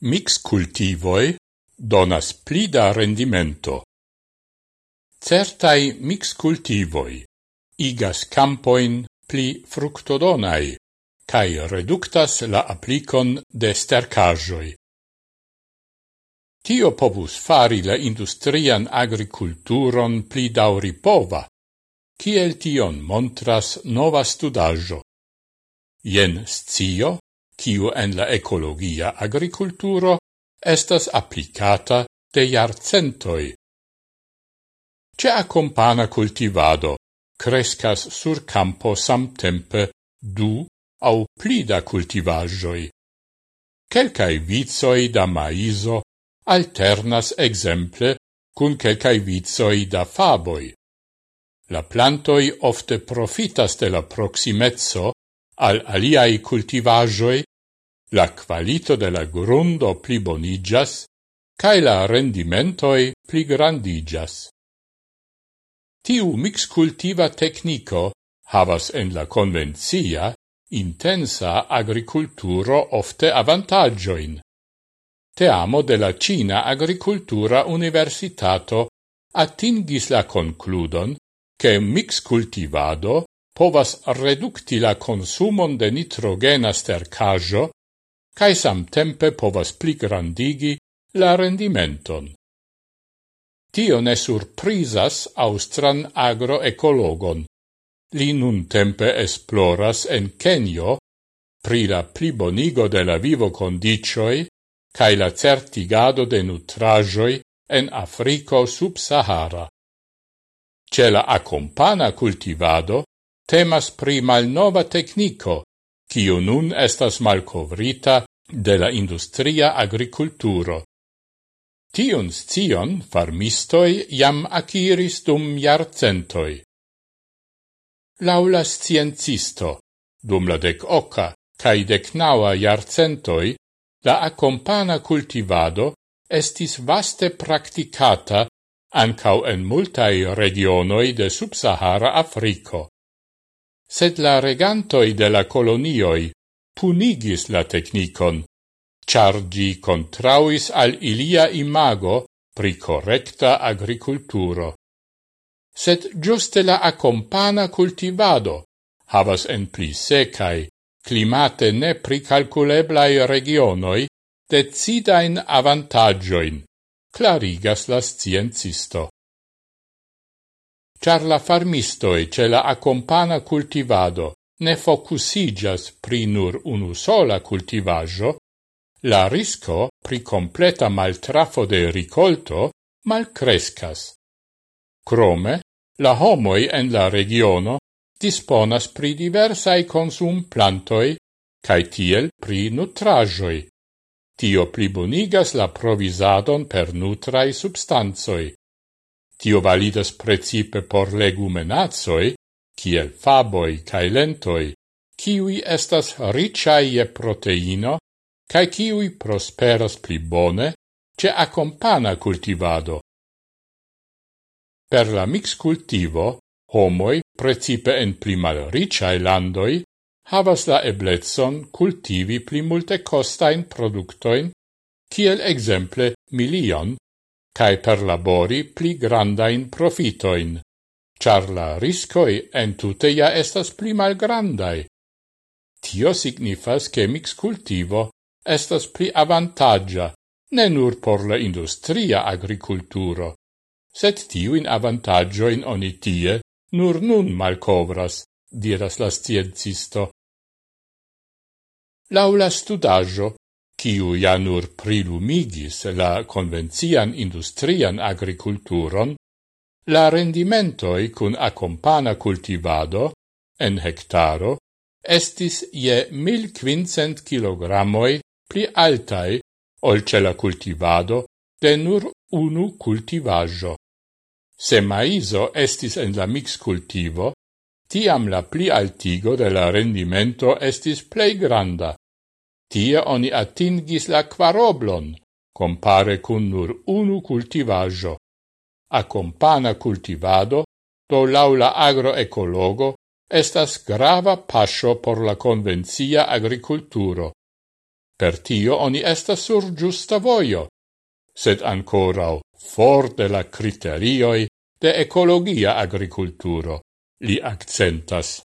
Mix cultivoi donas pli da rendimento. Certai mix cultivoi igas campoin pli fructodonai cae reductas la applicon de stercajoi. Tio povus fari la industrian agriculturon pli dauripova, kiel tion montras nova studajo. Jen scio kiu en la ecologia agriculturo estas applicata de jarcentoi. Ce accompana cultivado crescas sur campo samtempe du au plida cultivagioi. Quelcae vizoi da maiso alternas exemple cun quelcae vizoi da faboi. La plantoi ofte profitas de la proximezzo al aliai cultivajoi, la qualito de la grundo pli bonigas, cae la rendimentoi pli grandigas. Tiu mix cultiva tecnico havas en la convencia intensa agriculturo ofte avantagioin. Teamo de la Cina Agricultura Universitato attingis la concludon che mix cultivado povas redukti la consumon de nitrogena stercajo, cae samtempe povas pligrandigi la rendimenton. Tio ne surprizas austran agroecologon. Li nun tempe esploras en Kenio pri la plibonigo de la vivo condicioi cae la certigado de nutrajoi en Africo sub Sahara. Ce la accompana cultivado, temas pri malnova tecnico, kiu nun estas malcovrita de la industria agriculturo. Tiun scion farmistoi jam aciris dum jarcentoi. Laula sciencisto, dum la dec oca cae dec naua jarcentoi, la accompana cultivado estis vaste practicata ancau en multai regionoi de subsahara Africo sed la regantoi de la colonioi punigis la technicon, char gi contrauis al ilia imago pri correcta agriculturo. Sed giuste la accompana cultivado havas en pli secai, climate ne precalculeblai regionoi decidain avantagioin, clarigas la sciencisto char la farmistoi ce la accompana cultivado ne focusigas pri nur unu sola cultivaggio, la risco pri completa maltrafo de ricolto malcrescas. Crome, la homoi en la regiono disponas pri diversai consum plantoi cae tiel pri nutrajoi. Tio plibonigas la provisadon per nutrai substanzoi. Tio validas precipe por legumenazoi, kiel faboi cae lentoi, kiui estas ricaie proteino, cae kiui prosperas pli bone ce accompana cultivado. Per la mix cultivo, homoi, precipe en pli malriciae landoi, havas la eblezon cultivi pli multe costain productoin, kiel exemple milion cae perlabori pli grandain profitoin, char la riscoi entute ja estas pli malgrandai. Tio signifas che mix cultivo estas pli avantaggia, ne nur por la industria agriculturo, sed tiuin avantagioin oni tie nur nun malcovras, diras la sciencisto. Laula studaggio, quiu ja nur prilumigis la convencian industrian agriculturon, la rendimentoi cun accompana cultivado en hectaro estis je 1500 kilogrammoi pli altai olce la cultivado de nur unu cultivaggio. Se maiso estis en la mix cultivo, tiam la pli altigo de la rendimento estis plei granda. Tie oni atingis la quaroblon, compare cun nur unu cultivaggio. Accompana cultivado, do laula agroecologo, estas grava pascio por la convencia agriculturo. Per tio oni estas sur giusta voio, sed ancorau for de la criterioi de ecologia agriculturo, li accentas.